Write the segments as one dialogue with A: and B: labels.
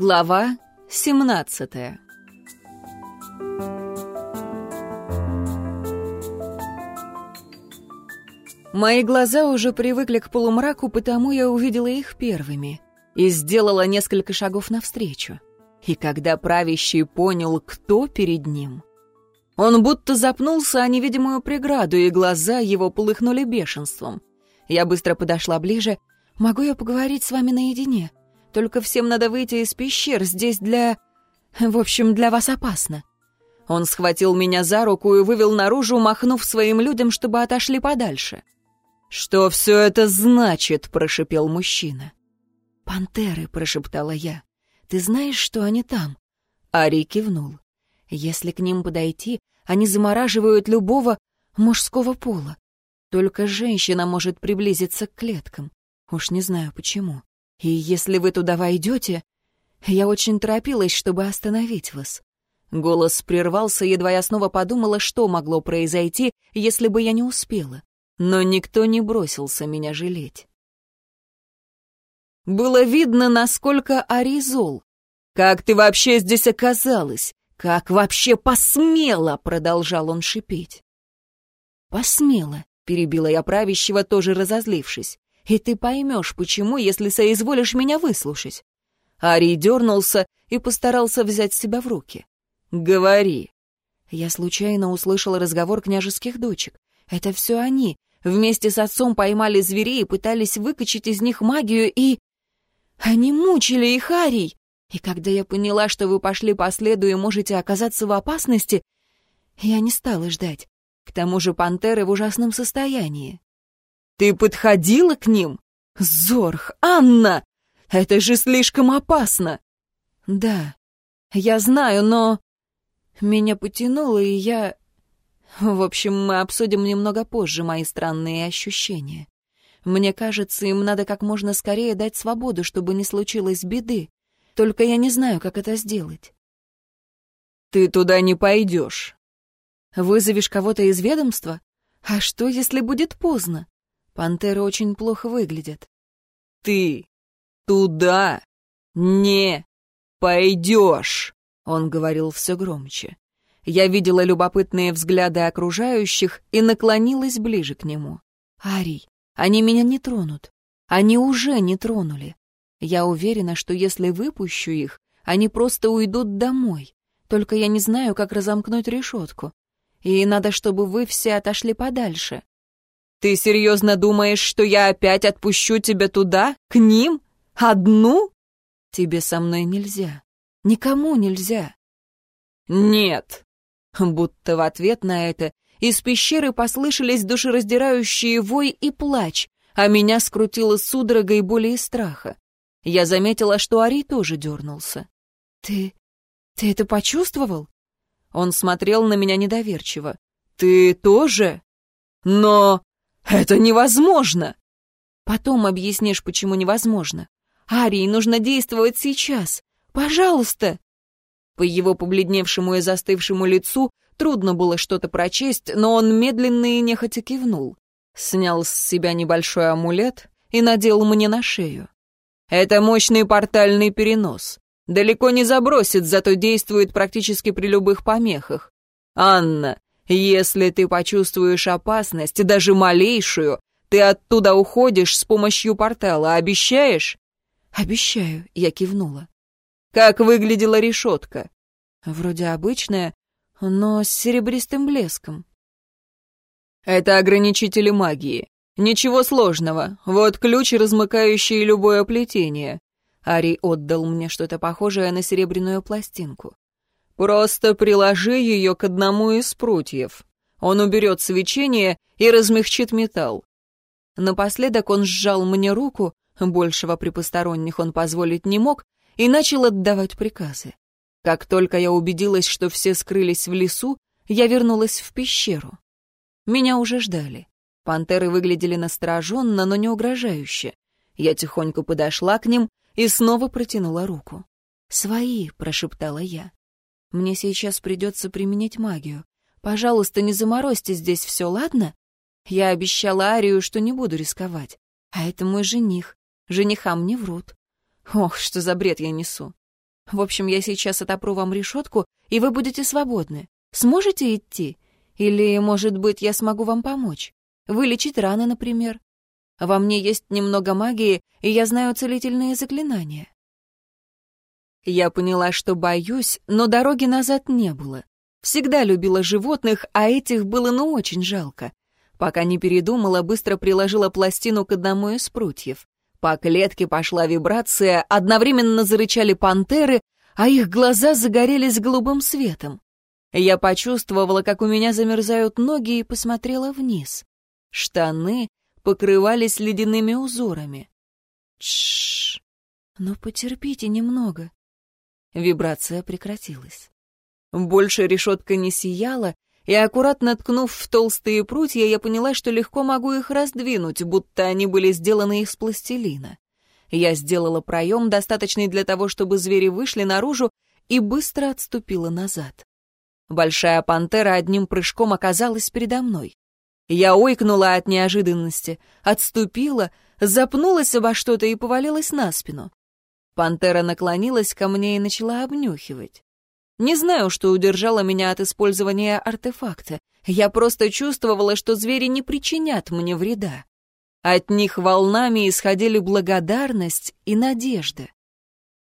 A: Глава 17 Мои глаза уже привыкли к полумраку, потому я увидела их первыми и сделала несколько шагов навстречу. И когда правящий понял, кто перед ним, он будто запнулся о невидимую преграду, и глаза его полыхнули бешенством. Я быстро подошла ближе. «Могу я поговорить с вами наедине? Только всем надо выйти из пещер, здесь для... В общем, для вас опасно». Он схватил меня за руку и вывел наружу, махнув своим людям, чтобы отошли подальше. «Что все это значит?» — прошипел мужчина.
B: «Пантеры», — прошептала я. «Ты знаешь, что они там?»
A: Ари кивнул.
B: «Если к ним подойти, они замораживают любого мужского пола. Только женщина может приблизиться к клеткам. Уж не знаю почему. И если вы туда войдете, я очень торопилась, чтобы остановить вас.
A: Голос прервался, едва я снова подумала, что могло произойти, если бы я не успела. Но никто не бросился меня жалеть. Было видно, насколько Ари зол. «Как ты вообще здесь оказалась? Как вообще посмела?» — продолжал он шипеть.
B: «Посмела», перебила я правящего, тоже разозлившись. «И ты поймешь, почему, если соизволишь меня выслушать».
A: Арий дернулся и постарался взять себя в руки. «Говори».
B: Я случайно услышала разговор княжеских дочек. Это все они. Вместе с отцом поймали зверей и пытались выкачать из них магию, и... Они мучили их, Арий. И когда я поняла, что вы пошли по следу и можете оказаться в опасности, я не стала ждать. К тому же пантеры в ужасном состоянии.
A: «Ты подходила к ним? Зорх, Анна! Это же слишком опасно!»
B: «Да, я знаю, но...» Меня потянуло, и я... В общем, мы обсудим немного позже мои странные ощущения. Мне кажется, им надо как можно скорее дать свободу, чтобы не случилось беды. Только я не знаю, как это сделать.
A: «Ты туда не пойдешь.
B: Вызовешь кого-то из ведомства? А что, если будет поздно? Пантеры очень плохо выглядят.
A: Ты туда не пойдешь, он говорил все громче. Я видела любопытные взгляды окружающих и наклонилась ближе к нему.
B: «Арий, они меня не тронут. Они уже не тронули. Я уверена, что если выпущу их, они просто уйдут домой. Только я не знаю, как разомкнуть решетку и надо, чтобы вы все отошли подальше.
A: Ты серьезно думаешь, что я опять отпущу тебя туда, к ним? Одну?
B: Тебе со мной нельзя. Никому нельзя.
A: Нет. Будто в ответ на это из пещеры послышались душераздирающие вой и плач, а меня скрутило судорогой боли и страха. Я заметила, что Ари тоже дернулся.
B: «Ты... ты это почувствовал?»
A: Он смотрел на меня недоверчиво. «Ты тоже? Но это невозможно!»
B: «Потом объяснишь, почему невозможно. Арии, нужно действовать сейчас. Пожалуйста!»
A: По его побледневшему и застывшему лицу трудно было что-то прочесть, но он медленно и нехотя кивнул. Снял с себя небольшой амулет и надел мне на шею. «Это мощный портальный перенос. Далеко не забросит, зато действует практически при любых помехах. Анна, если ты почувствуешь опасность, даже малейшую, ты оттуда уходишь с помощью портала, обещаешь?
B: Обещаю, я кивнула.
A: Как выглядела решетка?
B: Вроде обычная, но с серебристым блеском.
A: Это ограничители магии. Ничего сложного. Вот ключ, размыкающий любое плетение. Ари отдал мне что-то похожее на серебряную пластинку. «Просто приложи ее к одному из прутьев. Он уберет свечение и размягчит металл». Напоследок он сжал мне руку, большего при посторонних он позволить не мог, и начал отдавать приказы. Как только я убедилась, что все скрылись в лесу, я вернулась в пещеру. Меня уже ждали. Пантеры выглядели настороженно, но не угрожающе. Я тихонько подошла к ним и снова протянула руку.
B: «Свои», — прошептала я. «Мне сейчас придется применить магию. Пожалуйста, не заморозьте здесь все, ладно? Я обещала Арию, что не буду рисковать. А это мой жених. Женихам не врут. Ох, что за бред я несу. В общем, я сейчас отопру вам решетку, и вы будете свободны. Сможете идти? Или, может быть, я смогу вам помочь? Вылечить раны, например. Во мне есть немного магии, и я знаю целительные заклинания. Я поняла, что боюсь, но дороги назад не было. Всегда любила животных, а этих было ну очень жалко. Пока не передумала, быстро приложила пластину к одному из прутьев. По клетке пошла вибрация, одновременно зарычали пантеры, а их глаза загорелись голубым светом. Я почувствовала, как у меня замерзают ноги, и посмотрела вниз. Штаны покрывались ледяными узорами. Тш, ну потерпите немного. Вибрация прекратилась. Больше решетка не сияла, и, аккуратно ткнув в толстые прутья, я поняла, что легко могу их раздвинуть, будто они были сделаны из пластилина. Я сделала проем, достаточный для того, чтобы звери вышли наружу, и быстро отступила назад. Большая пантера одним прыжком оказалась передо мной. Я ойкнула от неожиданности, отступила, запнулась обо что-то и повалилась на спину. Пантера наклонилась ко мне и начала обнюхивать. Не знаю, что удержало меня от использования артефакта. Я просто чувствовала, что звери не причинят мне вреда. От них волнами исходили благодарность и надежда.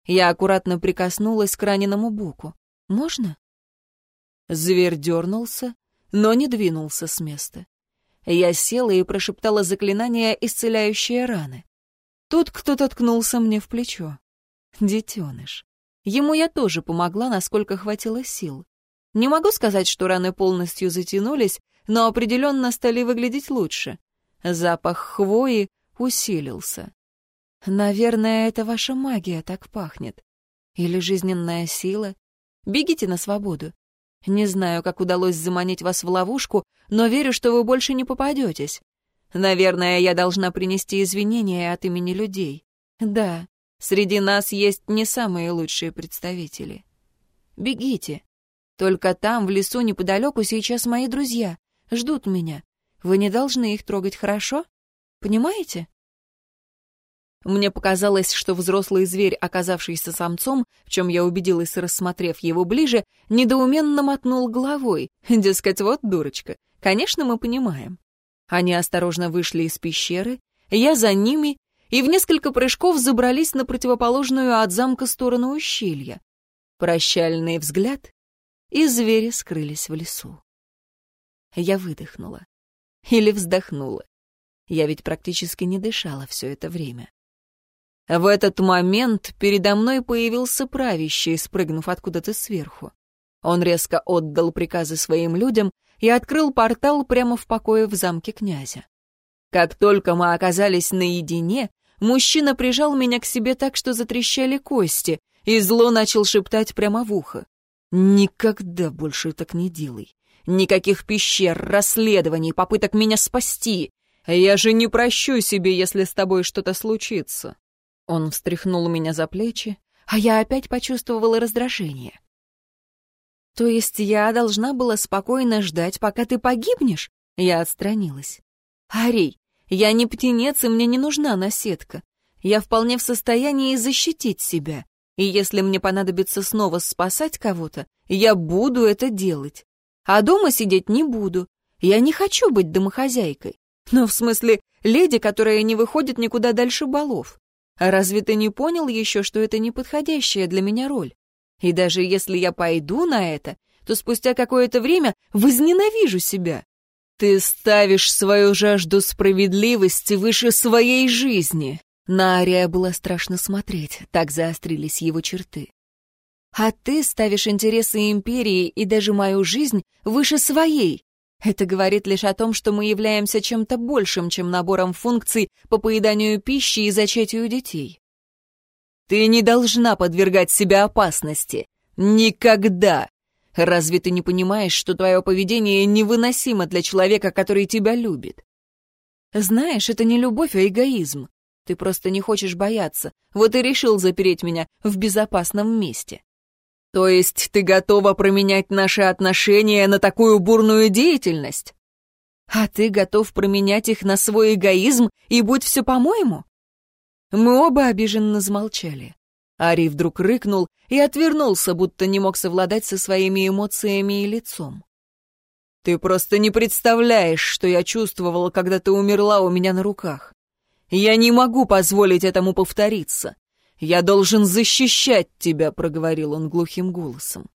B: Я аккуратно прикоснулась к раненому боку. «Можно?» Зверь дернулся, но не двинулся с места. Я села и прошептала заклинание, исцеляющее раны. Тут кто-то ткнулся мне в плечо. Детеныш. Ему я тоже помогла, насколько хватило сил. Не могу сказать, что раны полностью затянулись, но определенно стали выглядеть лучше. Запах хвои усилился. Наверное, это ваша магия так пахнет. Или жизненная сила. Бегите на свободу. Не знаю, как удалось заманить вас в ловушку, но верю, что вы больше не попадетесь. Наверное, я должна принести извинения от имени людей. Да, Среди нас есть не самые лучшие представители. Бегите. Только там, в лесу неподалеку, сейчас мои друзья. Ждут меня. Вы не должны их трогать, хорошо? Понимаете? Мне показалось, что взрослый зверь, оказавшийся самцом, в чем я убедилась, рассмотрев его ближе, недоуменно мотнул головой. Дескать, вот дурочка. Конечно, мы понимаем. Они осторожно вышли из пещеры, я за ними, и в несколько прыжков забрались на противоположную от замка сторону ущелья. Прощальный взгляд, и звери скрылись в лесу. Я выдохнула. Или вздохнула. Я ведь практически не дышала все это время. В этот момент передо мной появился правящий, спрыгнув откуда-то сверху. Он резко отдал приказы своим людям и открыл портал прямо в покое в замке князя. Как только мы оказались наедине, Мужчина прижал меня к себе так, что затрещали кости, и зло начал шептать прямо в ухо. «Никогда больше так не делай. Никаких пещер, расследований, попыток меня спасти. Я же не прощу себе, если с тобой что-то случится». Он встряхнул меня за плечи, а я опять почувствовала раздражение. «То есть я должна была спокойно ждать, пока ты погибнешь?» Я отстранилась. «Арий, я не птенец, и мне не нужна наседка. Я вполне в состоянии защитить себя. И если мне понадобится снова спасать кого-то, я буду это делать. А дома сидеть не буду. Я не хочу быть домохозяйкой. Ну, в смысле, леди, которая не выходит никуда дальше балов. А разве ты не понял еще, что это неподходящая для меня роль? И даже если я пойду на это, то спустя какое-то время возненавижу себя. Ты ставишь свою жажду справедливости выше своей жизни. На Ария было страшно смотреть, так заострились его черты. А ты ставишь интересы империи и даже мою жизнь выше своей. Это говорит лишь о том, что мы являемся чем-то большим, чем набором функций по поеданию пищи и зачатию детей. Ты не должна подвергать себя опасности. Никогда. Разве ты не понимаешь, что твое поведение невыносимо для человека, который тебя любит? Знаешь, это не любовь, а эгоизм. Ты просто не хочешь бояться, вот и решил запереть меня в безопасном месте. То есть ты готова променять наши отношения на такую бурную деятельность? А ты готов променять их на свой эгоизм и будь все по-моему? Мы оба обиженно замолчали. Ари вдруг рыкнул и отвернулся, будто не мог совладать со своими эмоциями и лицом. «Ты просто не представляешь, что я чувствовала, когда ты умерла у меня на руках. Я не могу позволить этому повториться. Я должен защищать тебя», — проговорил он глухим голосом.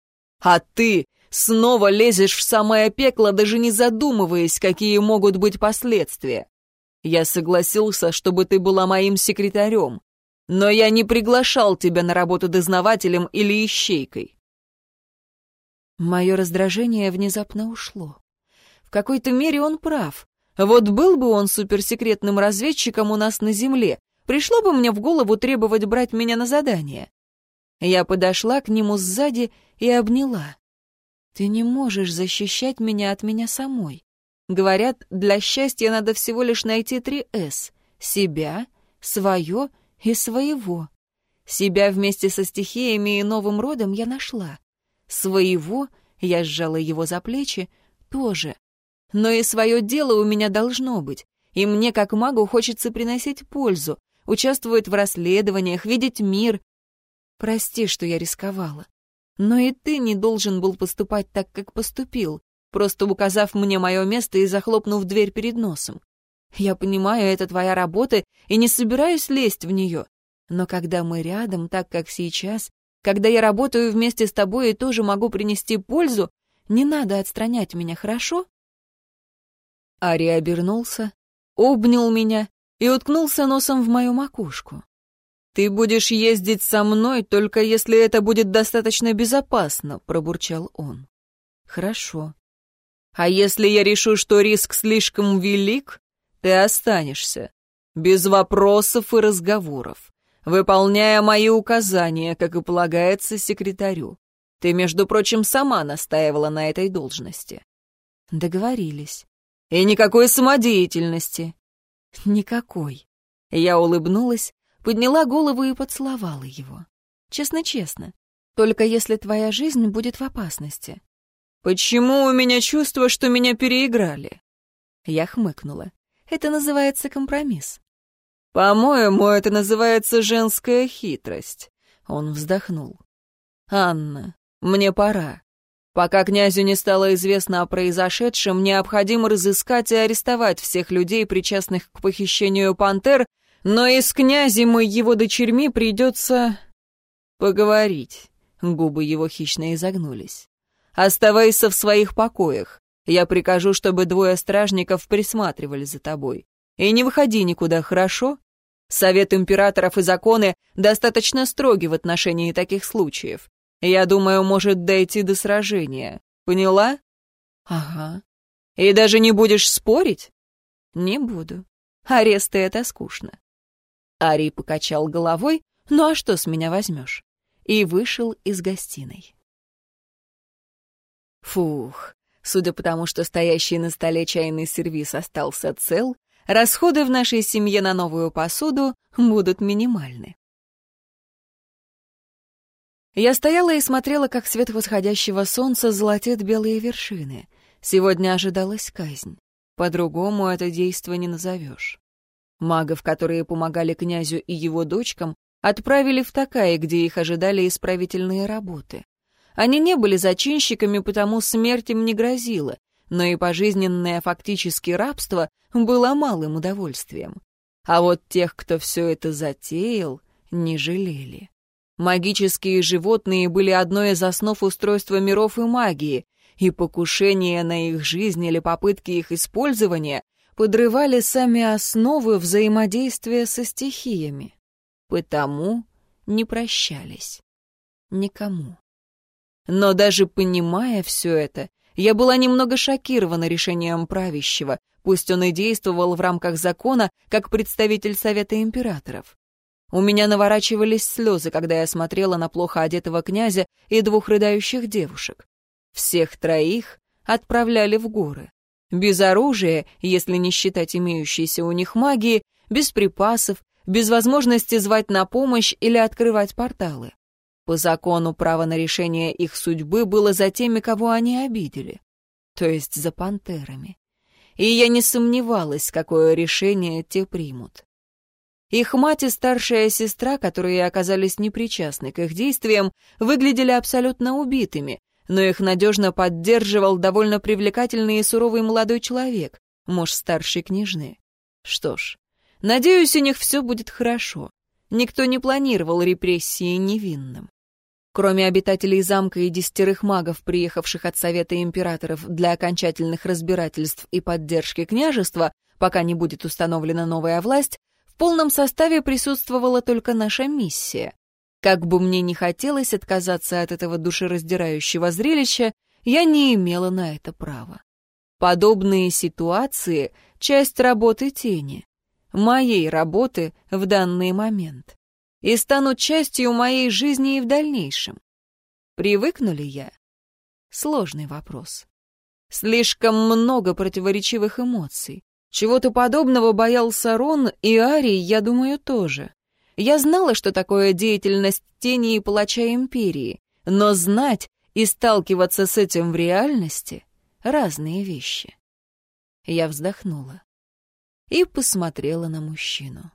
B: «А ты снова лезешь в самое пекло, даже не задумываясь, какие могут быть последствия. Я согласился, чтобы ты была моим секретарем, но я не приглашал тебя на работу дознавателем или ищейкой». Мое раздражение внезапно ушло. В какой-то мере он прав. Вот был бы он суперсекретным разведчиком у нас на Земле, пришло бы мне в голову требовать брать меня на задание. Я подошла к нему сзади и обняла. «Ты не можешь защищать меня от меня самой. Говорят, для счастья надо всего лишь найти три «С» — себя, свое и своего. Себя вместе со стихиями и новым родом я нашла. Своего, я сжала его за плечи, тоже. Но и свое дело у меня должно быть. И мне, как магу, хочется приносить пользу, участвовать в расследованиях, видеть мир. Прости, что я рисковала. Но и ты не должен был поступать так, как поступил, просто указав мне мое место и захлопнув дверь перед носом. Я понимаю, это твоя работа, и не собираюсь лезть в нее. Но когда мы рядом, так как сейчас, когда я работаю вместе с тобой и тоже могу принести пользу, не надо отстранять меня, хорошо?» Ари обернулся, обнял меня и уткнулся носом в мою макушку. «Ты будешь ездить со мной, только если это будет достаточно безопасно», — пробурчал он. «Хорошо. А если я решу, что риск слишком велик, ты останешься. Без вопросов и разговоров. Выполняя мои указания, как и полагается секретарю. Ты, между прочим, сама настаивала на этой должности. Договорились. И никакой самодеятельности. Никакой. Я улыбнулась, подняла голову и поцеловала его. Честно-честно. Только если твоя жизнь будет в опасности. Почему у меня чувство, что меня переиграли? Я хмыкнула. Это называется компромисс. По-моему, это называется женская хитрость. Он вздохнул. Анна, мне пора. Пока князю не стало известно о произошедшем, необходимо разыскать и арестовать всех людей, причастных к похищению пантер, но и с князем и его дочерьми придется поговорить. Губы его хищно изогнулись. Оставайся в своих покоях. Я прикажу, чтобы двое стражников присматривали за тобой. И не выходи никуда, хорошо? Совет императоров и законы достаточно строги в отношении таких случаев. Я думаю, может дойти до сражения. Поняла? Ага. И даже не будешь спорить? Не буду. Аресты — это скучно. Ари покачал головой, ну а что с меня возьмешь? И вышел из гостиной. Фух, Судя по тому, что стоящий на столе чайный сервиз остался цел, расходы в нашей семье на новую посуду будут минимальны. Я стояла и смотрела, как свет восходящего солнца золотит белые вершины. Сегодня ожидалась казнь. По-другому это действо не назовешь. Магов, которые помогали князю и его дочкам, отправили в Такай, где их ожидали исправительные работы. Они не были зачинщиками, потому смерть им не грозила, но и пожизненное фактически рабство было малым удовольствием. А вот тех, кто все это затеял, не жалели. Магические животные были одной из основ устройства миров и магии, и покушения на их жизнь или попытки их использования подрывали сами основы взаимодействия со стихиями. Потому не прощались. Никому. Но даже понимая все это, я была немного шокирована решением правящего, пусть он и действовал в рамках закона, как представитель Совета Императоров. У меня наворачивались слезы, когда я смотрела на плохо одетого князя и двух рыдающих девушек. Всех троих отправляли в горы. Без оружия, если не считать имеющейся у них магии, без припасов, без возможности звать на помощь или открывать порталы. По закону право на решение их судьбы было за теми, кого они обидели, то есть за пантерами. И я не сомневалась, какое решение те примут. Их мать и старшая сестра, которые оказались непричастны к их действиям, выглядели абсолютно убитыми, но их надежно поддерживал довольно привлекательный и суровый молодой человек, муж старшей княжны. Что ж, надеюсь, у них все будет хорошо. Никто не планировал репрессии невинным. Кроме обитателей замка и десятерых магов, приехавших от Совета Императоров для окончательных разбирательств и поддержки княжества, пока не будет установлена новая власть, полном составе присутствовала только наша миссия. Как бы мне ни хотелось отказаться от этого душераздирающего зрелища, я не имела на это права. Подобные ситуации — часть работы тени, моей работы в данный момент, и станут частью моей жизни и в дальнейшем. Привыкну ли я? Сложный вопрос. Слишком много противоречивых эмоций. Чего-то подобного боялся Рон, и Арий, я думаю, тоже. Я знала, что такое деятельность тени и палача Империи, но знать и сталкиваться с этим в реальности — разные вещи. Я вздохнула и посмотрела на мужчину.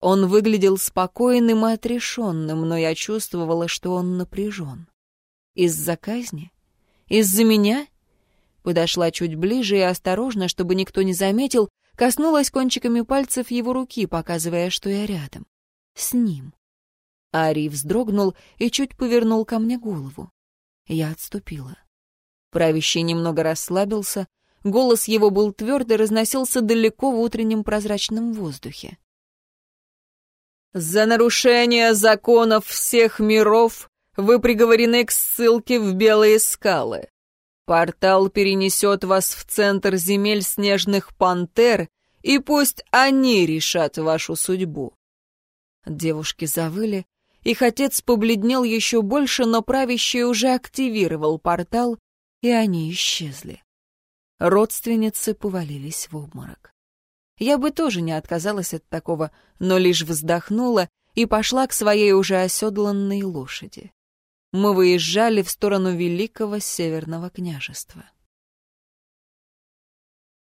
B: Он выглядел спокойным и отрешенным, но я чувствовала, что он напряжен. Из-за казни? Из-за меня? Подошла чуть ближе и осторожно, чтобы никто не заметил, коснулась кончиками пальцев его руки, показывая, что я рядом. С ним. Ари вздрогнул и чуть повернул ко мне голову. Я отступила. Правящий немного расслабился, голос его был твердо, разносился далеко в утреннем прозрачном воздухе. «За нарушение законов всех миров вы приговорены к ссылке в Белые скалы. Портал перенесет вас в центр земель снежных пантер, и пусть они решат вашу судьбу. Девушки завыли, их отец побледнел еще больше, но правящий уже активировал портал, и они исчезли. Родственницы повалились в обморок. Я бы тоже не отказалась от такого, но лишь вздохнула и пошла к своей уже оседланной лошади мы выезжали в сторону Великого Северного княжества.